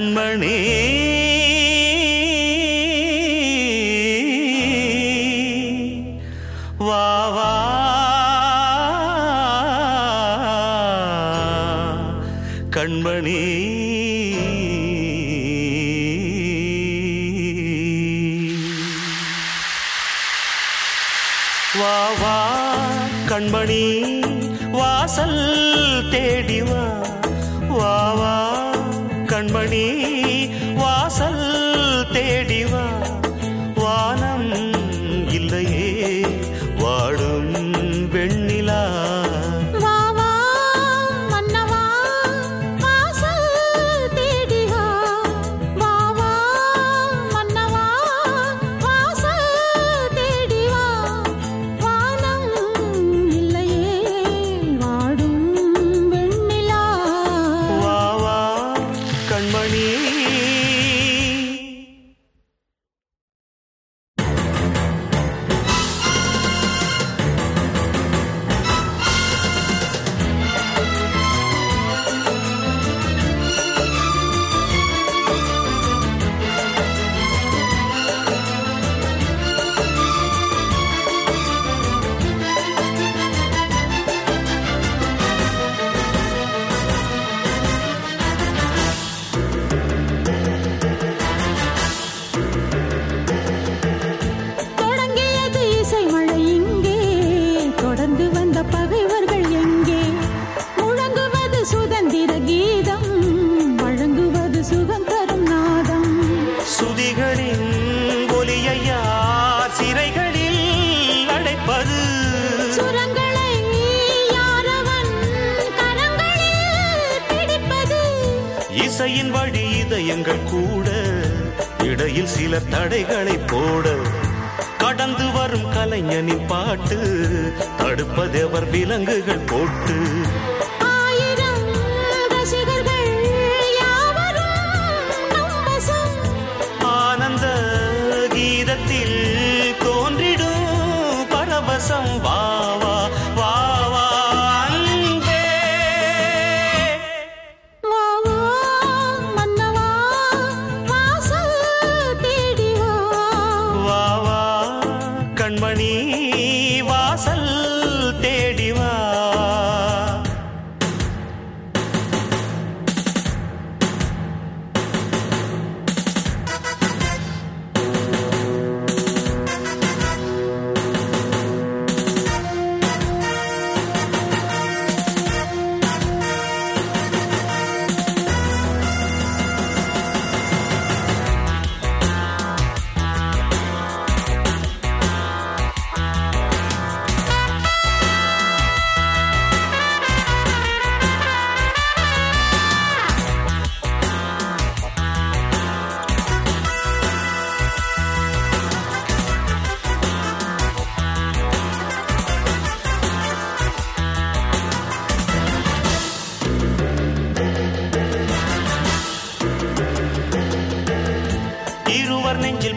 கண்மணி. வாவா கண்மணி. வா வா. கண்மணி வாசல் தேடிவா கண்மணி வாசல் தேடிவா இசையின் வழி இதயங்கள் கூட. இடையில் சில தடைகளை போட. கடந்து வரும் கலைஞனின் பாட்டு. தடுப்பதெவர் விலங்குகள் போட்டு.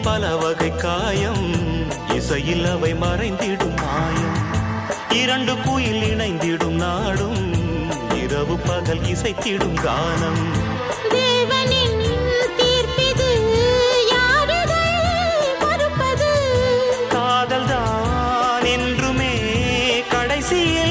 பல வகை காயம். இசையில் அவை மறைந்திடும் மாயம். இரண்டு குயில் இணைந்திடும் நாடும். இரவு பகல் இசைத்திடும் கானம். காதல் தான் என்றுமே கடைசியே